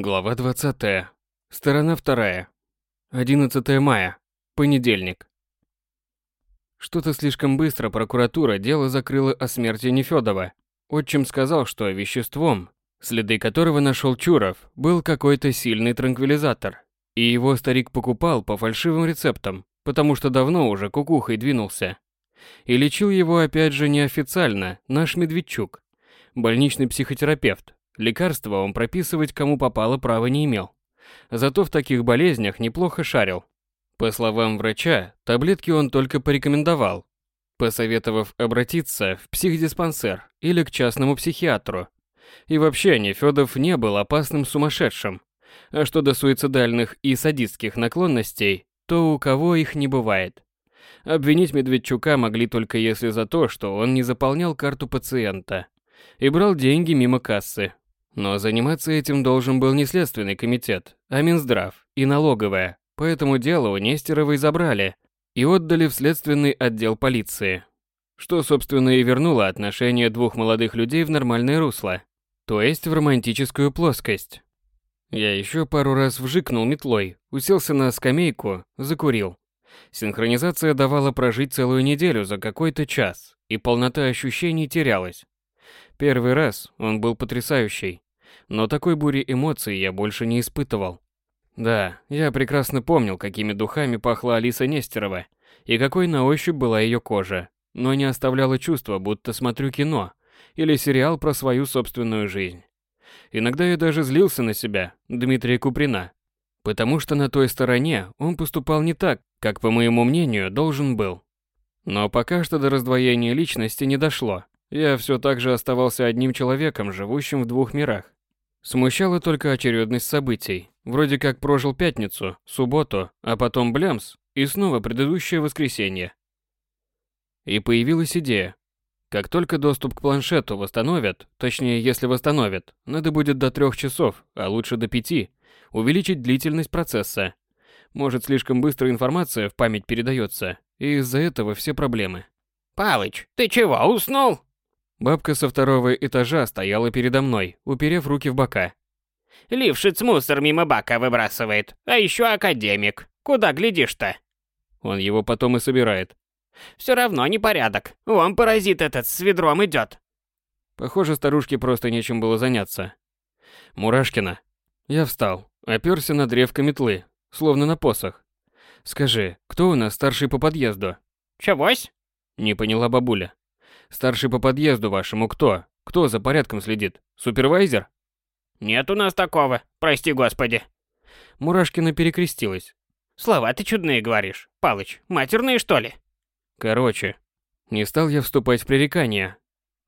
Глава 20. Сторона 2. 11 мая. Понедельник. Что-то слишком быстро прокуратура дело закрыла о смерти Нефёдова. Отчим сказал, что веществом, следы которого нашел Чуров, был какой-то сильный транквилизатор. И его старик покупал по фальшивым рецептам, потому что давно уже кукухой двинулся. И лечил его опять же неофициально наш Медведчук, больничный психотерапевт, Лекарства он прописывать кому попало права не имел. Зато в таких болезнях неплохо шарил. По словам врача, таблетки он только порекомендовал, посоветовав обратиться в психдиспансер или к частному психиатру. И вообще Нефёдов не был опасным сумасшедшим. А что до суицидальных и садистских наклонностей, то у кого их не бывает. Обвинить Медведчука могли только если за то, что он не заполнял карту пациента и брал деньги мимо кассы, но заниматься этим должен был не Следственный комитет, а Минздрав и налоговая, поэтому дело у Нестеровой забрали и отдали в Следственный отдел полиции. Что, собственно, и вернуло отношения двух молодых людей в нормальное русло, то есть в романтическую плоскость. Я еще пару раз вжикнул метлой, уселся на скамейку, закурил. Синхронизация давала прожить целую неделю за какой-то час, и полнота ощущений терялась. Первый раз он был потрясающий. Но такой бури эмоций я больше не испытывал. Да, я прекрасно помнил, какими духами пахла Алиса Нестерова и какой на ощупь была ее кожа, но не оставляло чувства, будто смотрю кино или сериал про свою собственную жизнь. Иногда я даже злился на себя, Дмитрия Куприна, потому что на той стороне он поступал не так, как, по моему мнению, должен был. Но пока что до раздвоения личности не дошло. Я все так же оставался одним человеком, живущим в двух мирах. Смущала только очередность событий. Вроде как прожил пятницу, субботу, а потом блямс, и снова предыдущее воскресенье. И появилась идея. Как только доступ к планшету восстановят, точнее, если восстановят, надо будет до трех часов, а лучше до пяти, увеличить длительность процесса. Может, слишком быстро информация в память передается, и из-за этого все проблемы. «Палыч, ты чего, уснул?» Бабка со второго этажа стояла передо мной, уперев руки в бока. «Лившиц мусор мимо бака выбрасывает, а еще академик. Куда глядишь-то?» Он его потом и собирает. «Все равно непорядок. Вон паразит этот с ведром идет». Похоже, старушке просто нечем было заняться. Мурашкина. Я встал, оперся на древко метлы, словно на посох. Скажи, кто у нас старший по подъезду? Чегось? Не поняла бабуля. Старший по подъезду вашему кто? Кто за порядком следит? Супервайзер? Нет у нас такого, прости господи. Мурашкина перекрестилась. Слова ты чудные говоришь, Палыч, матерные что ли? Короче, не стал я вступать в пререкания.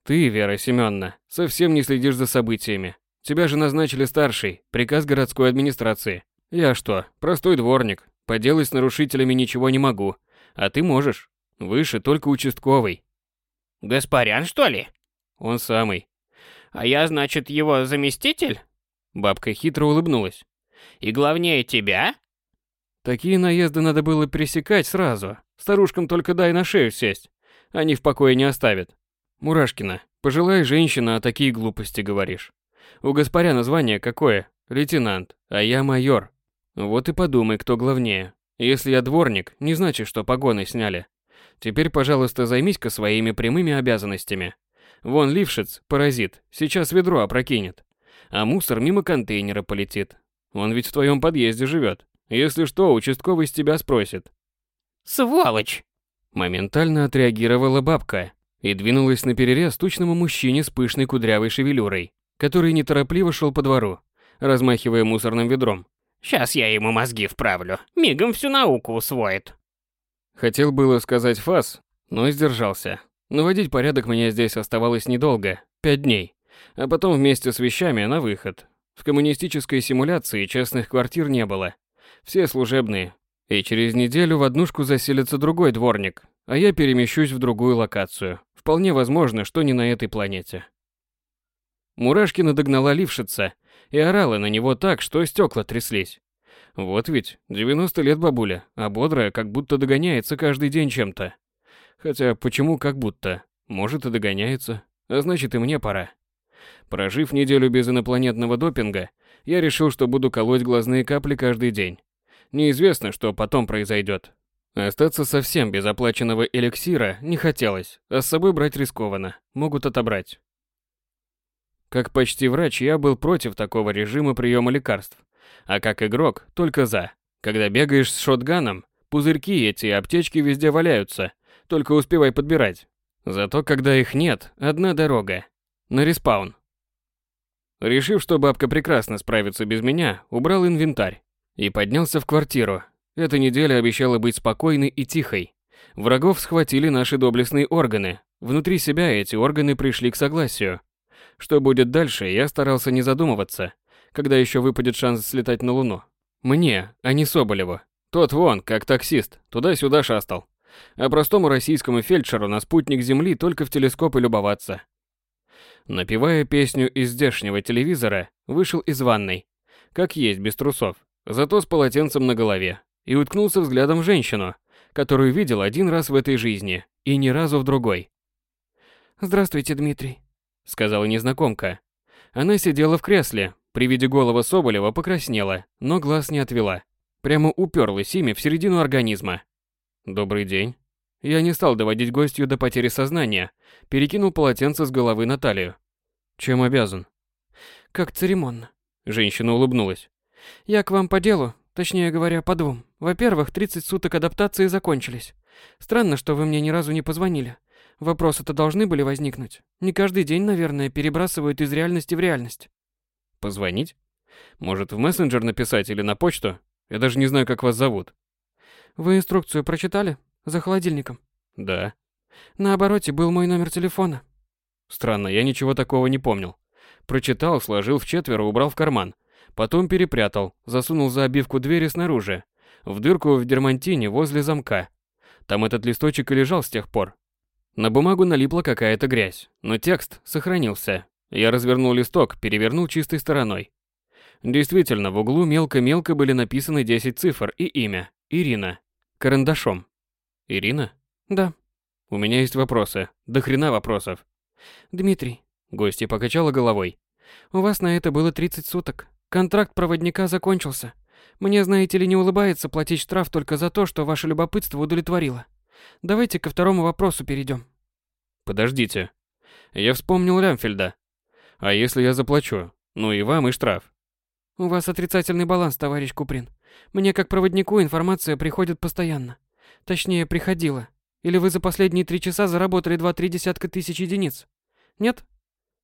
Ты, Вера Семеновна, совсем не следишь за событиями. Тебя же назначили старший, приказ городской администрации. Я что, простой дворник, поделать с нарушителями ничего не могу. А ты можешь. Выше только участковый. Гаспарян, что ли? Он самый. А я, значит, его заместитель? Бабка хитро улыбнулась. И главнее тебя? Такие наезды надо было пресекать сразу. Старушкам только дай на шею сесть. Они в покое не оставят. Мурашкина, пожилая женщина, а такие глупости говоришь. У Гаспаря название какое? Лейтенант, а я майор. Вот и подумай, кто главнее. Если я дворник, не значит, что погоны сняли. Теперь, пожалуйста, займись-ка своими прямыми обязанностями. Вон Лившиц, паразит, сейчас ведро опрокинет. А мусор мимо контейнера полетит. Он ведь в твоем подъезде живет. Если что, участковый с тебя спросит. Сволочь! Моментально отреагировала бабка и двинулась на перерез тучному мужчине с пышной кудрявой шевелюрой, который неторопливо шел по двору, размахивая мусорным ведром. Сейчас я ему мозги вправлю, мигом всю науку усвоит. Хотел было сказать фас, но сдержался. Наводить порядок мне здесь оставалось недолго, пять дней. А потом вместе с вещами на выход. В коммунистической симуляции частных квартир не было. Все служебные. И через неделю в однушку заселится другой дворник, а я перемещусь в другую локацию. Вполне возможно, что не на этой планете. Мурашкина догнала Лившица и орала на него так, что стекла тряслись. Вот ведь, 90 лет бабуля, а бодрая, как будто догоняется каждый день чем-то. Хотя, почему как будто? Может и догоняется, а значит и мне пора. Прожив неделю без инопланетного допинга, Я решил, что буду колоть глазные капли каждый день. Неизвестно, что потом произойдет. Остаться совсем без оплаченного эликсира не хотелось, а с собой брать рискованно, могут отобрать. Как почти врач, я был против такого режима приема лекарств, а как игрок только за. Когда бегаешь с шотганом, пузырьки эти аптечки везде валяются, только успевай подбирать. Зато когда их нет, одна дорога. На респаун. Решив, что бабка прекрасно справится без меня, убрал инвентарь и поднялся в квартиру. Эта неделя обещала быть спокойной и тихой. Врагов схватили наши доблестные органы. Внутри себя эти органы пришли к согласию. Что будет дальше, я старался не задумываться, когда еще выпадет шанс слетать на Луну. Мне, а не Соболеву. Тот вон, как таксист, туда-сюда шастал. А простому российскому фельдшеру на спутник Земли только в телескоп и любоваться. Напевая песню из здешнего телевизора, вышел из ванной. Как есть, без трусов, зато с полотенцем на голове. И уткнулся взглядом в женщину, которую видел один раз в этой жизни и ни разу в другой. «Здравствуйте, Дмитрий», — сказала незнакомка. Она сидела в кресле, при виде голого Соболева покраснела, но глаз не отвела. Прямо уперлась ими в середину организма. «Добрый день». Я не стал доводить гостью до потери сознания, перекинул полотенце с головы на талию. «Чем обязан?» «Как церемонно». Женщина улыбнулась. «Я к вам по делу, точнее говоря, по двум. Во-первых, 30 суток адаптации закончились. Странно, что вы мне ни разу не позвонили. Вопросы-то должны были возникнуть. Не каждый день, наверное, перебрасывают из реальности в реальность». «Позвонить? Может, в мессенджер написать или на почту? Я даже не знаю, как вас зовут». Вы инструкцию прочитали? За холодильником? Да. На обороте был мой номер телефона. Странно, я ничего такого не помнил. Прочитал, сложил в четверо, убрал в карман. Потом перепрятал, засунул за обивку двери снаружи, в дырку в дермантине возле замка. Там этот листочек и лежал с тех пор. На бумагу налипла какая-то грязь, но текст сохранился. Я развернул листок, перевернул чистой стороной. Действительно, в углу мелко-мелко были написаны 10 цифр и имя – Ирина. Карандашом. Ирина? Да. У меня есть вопросы. До хрена вопросов. Дмитрий. Гостья покачала головой. У вас на это было 30 суток. Контракт проводника закончился. Мне, знаете ли, не улыбается платить штраф только за то, что ваше любопытство удовлетворило. Давайте ко второму вопросу перейдем. Подождите. Я вспомнил Лямфельда. А если я заплачу? Ну и вам, и штраф. У вас отрицательный баланс, товарищ Куприн. Мне как проводнику информация приходит постоянно. Точнее, приходила. Или вы за последние три часа заработали два-три десятка тысяч единиц? Нет?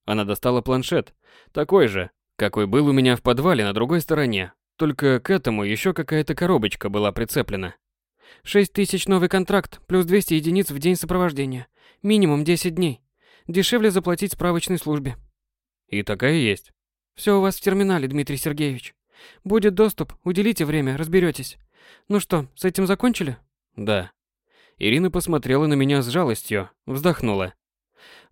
Она достала планшет. Такой же, какой был у меня в подвале на другой стороне. Только к этому еще какая-то коробочка была прицеплена. Шесть тысяч новый контракт, плюс 200 единиц в день сопровождения. Минимум 10 дней. Дешевле заплатить справочной службе. И такая есть. Все у вас в терминале, Дмитрий Сергеевич. Будет доступ, уделите время, разберетесь. Ну что, с этим закончили? Да. Ирина посмотрела на меня с жалостью, вздохнула.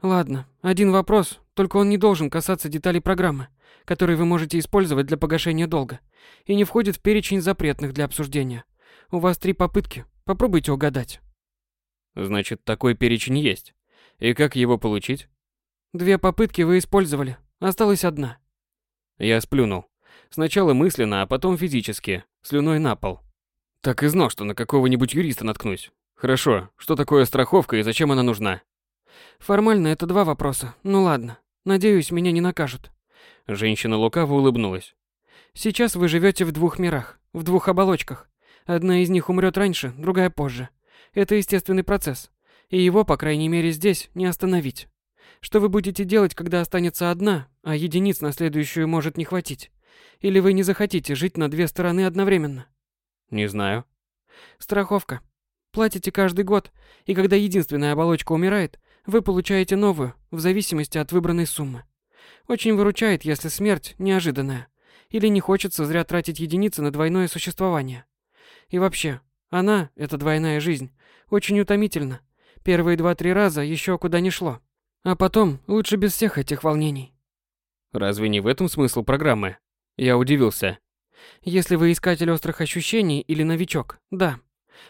Ладно, один вопрос, только он не должен касаться деталей программы, которые вы можете использовать для погашения долга, и не входит в перечень запретных для обсуждения. У вас три попытки, попробуйте угадать. Значит, такой перечень есть. И как его получить? Две попытки вы использовали, осталась одна. Я сплюнул. Сначала мысленно, а потом физически, слюной на пол. Так и знал, что на какого-нибудь юриста наткнусь. Хорошо, что такое страховка и зачем она нужна? Формально это два вопроса. Ну ладно. Надеюсь, меня не накажут. Женщина лукаво улыбнулась. Сейчас вы живете в двух мирах, в двух оболочках. Одна из них умрет раньше, другая позже. Это естественный процесс. И его, по крайней мере, здесь не остановить. Что вы будете делать, когда останется одна, а единиц на следующую может не хватить? Или вы не захотите жить на две стороны одновременно? Не знаю. Страховка. Платите каждый год, и когда единственная оболочка умирает, вы получаете новую, в зависимости от выбранной суммы. Очень выручает, если смерть неожиданная, или не хочется зря тратить единицы на двойное существование. И вообще, она, эта двойная жизнь, очень утомительна. Первые два-три раза еще куда не шло. А потом лучше без всех этих волнений. Разве не в этом смысл программы? Я удивился. Если вы искатель острых ощущений или новичок, да.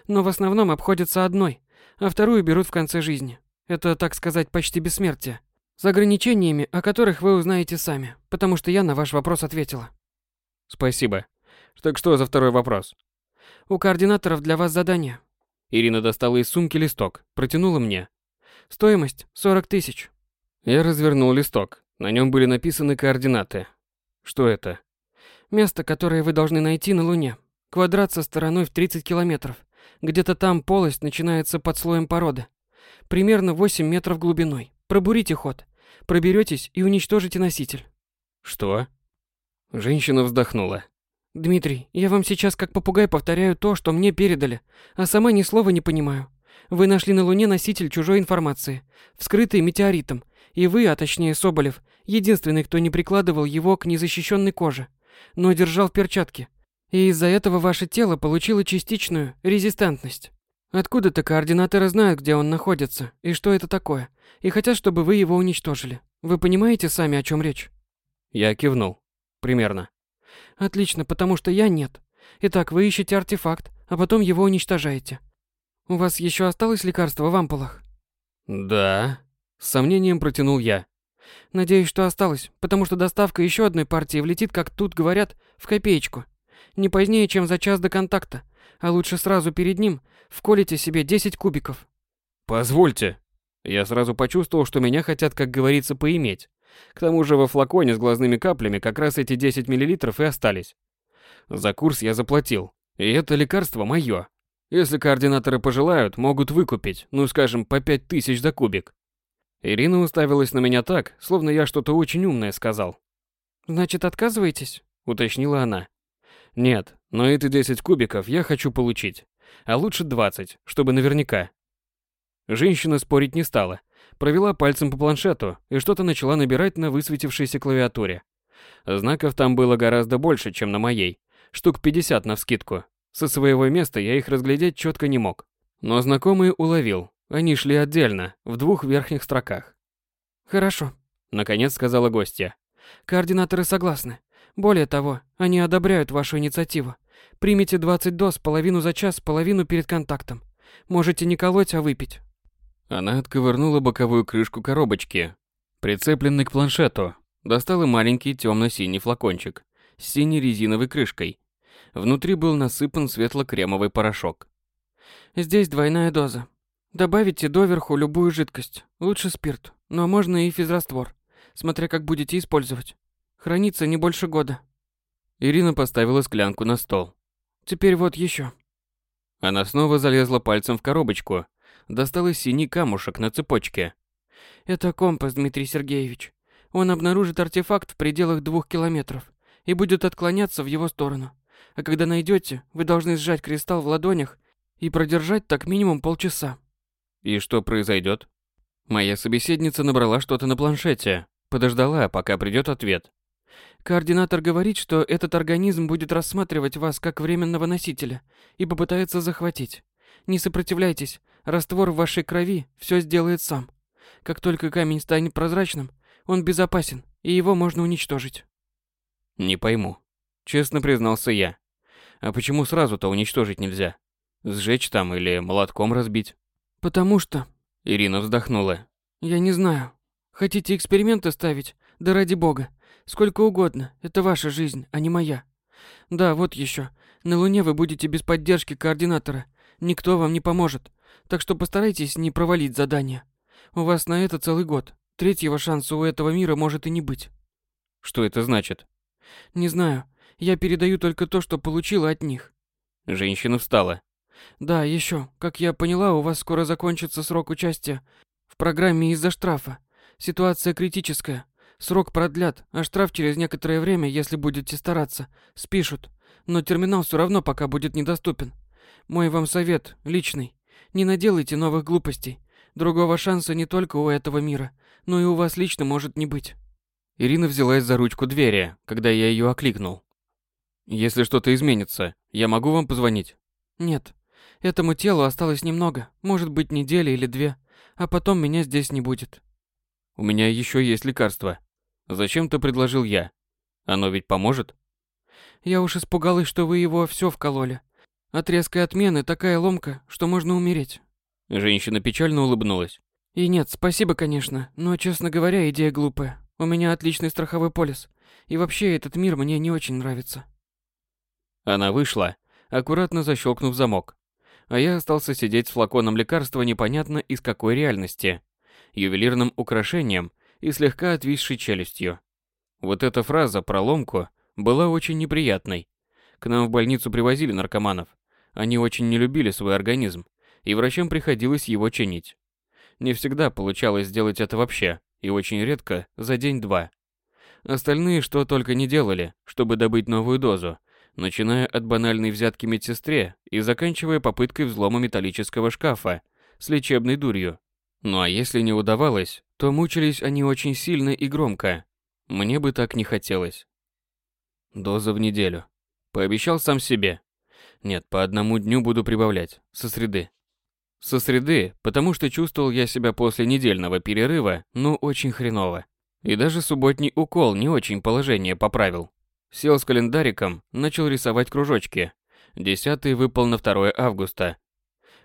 Но в основном обходятся одной, а вторую берут в конце жизни. Это, так сказать, почти бессмертие. С ограничениями, о которых вы узнаете сами, потому что я на ваш вопрос ответила. Спасибо. Так что за второй вопрос? У координаторов для вас задание. Ирина достала из сумки листок, протянула мне. Стоимость 40 тысяч. Я развернул листок. На нем были написаны координаты. Что это? Место, которое вы должны найти на Луне. Квадрат со стороной в 30 километров. Где-то там полость начинается под слоем породы. Примерно 8 метров глубиной. Пробурите ход. Проберетесь и уничтожите носитель. Что? Женщина вздохнула. Дмитрий, я вам сейчас как попугай повторяю то, что мне передали, а сама ни слова не понимаю. Вы нашли на Луне носитель чужой информации, вскрытый метеоритом, и вы, а точнее Соболев, единственный, кто не прикладывал его к незащищенной коже, но держал в перчатке. И из-за этого ваше тело получило частичную резистентность. Откуда-то координаторы знают, где он находится и что это такое, и хотят, чтобы вы его уничтожили. Вы понимаете сами, о чем речь? Я кивнул. Примерно. Отлично, потому что я нет. Итак, вы ищете артефакт, а потом его уничтожаете. У вас еще осталось лекарство в ампулах? Да. С сомнением протянул я. Надеюсь, что осталось, потому что доставка еще одной партии влетит, как тут говорят, в копеечку. Не позднее, чем за час до контакта, а лучше сразу перед ним вколите себе 10 кубиков. Позвольте. Я сразу почувствовал, что меня хотят, как говорится, поиметь. К тому же во флаконе с глазными каплями как раз эти 10 мл и остались. За курс я заплатил, и это лекарство мое. Если координаторы пожелают, могут выкупить, ну скажем, по 5000 за кубик. Ирина уставилась на меня так, словно я что-то очень умное сказал. «Значит, отказываетесь?» – уточнила она. «Нет, но эти 10 кубиков я хочу получить. А лучше 20, чтобы наверняка». Женщина спорить не стала, провела пальцем по планшету и что-то начала набирать на высветившейся клавиатуре. Знаков там было гораздо больше, чем на моей. Штук 50 навскидку. Со своего места я их разглядеть четко не мог. Но знакомые уловил. Они шли отдельно, в двух верхних строках. «Хорошо», — наконец сказала гостья. «Координаторы согласны. Более того, они одобряют вашу инициативу. Примите 20 доз, половину за час, половину перед контактом. Можете не колоть, а выпить. Она отковырнула боковую крышку коробочки, прицепленной к планшету, достала маленький темно-синий флакончик с синей резиновой крышкой. Внутри был насыпан светло-кремовый порошок. Здесь двойная доза. Добавите доверху любую жидкость, лучше спирт, но можно и физраствор, смотря как будете использовать. Хранится не больше года. Ирина поставила склянку на стол. Теперь вот еще. Она снова залезла пальцем в коробочку достала синий камушек на цепочке. «Это компас, Дмитрий Сергеевич. Он обнаружит артефакт в пределах двух километров и будет отклоняться в его сторону. А когда найдете, вы должны сжать кристалл в ладонях и продержать так минимум полчаса». «И что произойдет?» Моя собеседница набрала что-то на планшете, подождала, пока придет ответ. Координатор говорит, что этот организм будет рассматривать вас как временного носителя и попытается захватить. Не сопротивляйтесь, Раствор в вашей крови все сделает сам. Как только камень станет прозрачным, он безопасен, и его можно уничтожить. Не пойму. Честно признался я. А почему сразу-то уничтожить нельзя? Сжечь там или молотком разбить? Потому что... Ирина вздохнула. Я не знаю. Хотите эксперименты ставить? Да ради бога. Сколько угодно. Это ваша жизнь, а не моя. Да, вот еще. На Луне вы будете без поддержки координатора. Никто вам не поможет. Так что постарайтесь не провалить задание. У вас на это целый год. Третьего шанса у этого мира может и не быть. Что это значит? Не знаю. Я передаю только то, что получила от них. Женщина встала. Да, еще. Как я поняла, у вас скоро закончится срок участия в программе из-за штрафа. Ситуация критическая. Срок продлят, а штраф через некоторое время, если будете стараться, спишут. Но терминал все равно пока будет недоступен. Мой вам совет, личный. Не наделайте новых глупостей. Другого шанса не только у этого мира, но и у вас лично может не быть. Ирина взялась за ручку двери, когда я ее окликнул. Если что-то изменится, я могу вам позвонить? Нет. Этому телу осталось немного, может быть, неделя или две, а потом меня здесь не будет. У меня еще есть лекарство. Зачем ты предложил я? Оно ведь поможет? Я уж испугалась, что вы его все вкололи. От резкой отмены такая ломка, что можно умереть. Женщина печально улыбнулась. И нет, спасибо, конечно, но, честно говоря, идея глупая. У меня отличный страховой полис. И вообще этот мир мне не очень нравится. Она вышла, аккуратно защелкнув замок. А я остался сидеть с флаконом лекарства непонятно из какой реальности, ювелирным украшением и слегка отвисшей челюстью. Вот эта фраза про ломку была очень неприятной. К нам в больницу привозили наркоманов. Они очень не любили свой организм, и врачам приходилось его чинить. Не всегда получалось сделать это вообще, и очень редко за день-два. Остальные что только не делали, чтобы добыть новую дозу, начиная от банальной взятки медсестре и заканчивая попыткой взлома металлического шкафа с лечебной дурью. Ну а если не удавалось, то мучились они очень сильно и громко. Мне бы так не хотелось. Доза в неделю. Пообещал сам себе. Нет, по одному дню буду прибавлять, со среды. Со среды, потому что чувствовал я себя после недельного перерыва, ну, очень хреново. И даже субботний укол не очень положение поправил. Сел с календариком, начал рисовать кружочки. Десятый выпал на 2 августа.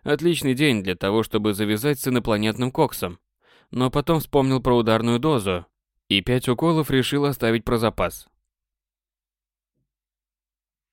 Отличный день для того, чтобы завязать с инопланетным коксом. Но потом вспомнил про ударную дозу. И пять уколов решил оставить про запас.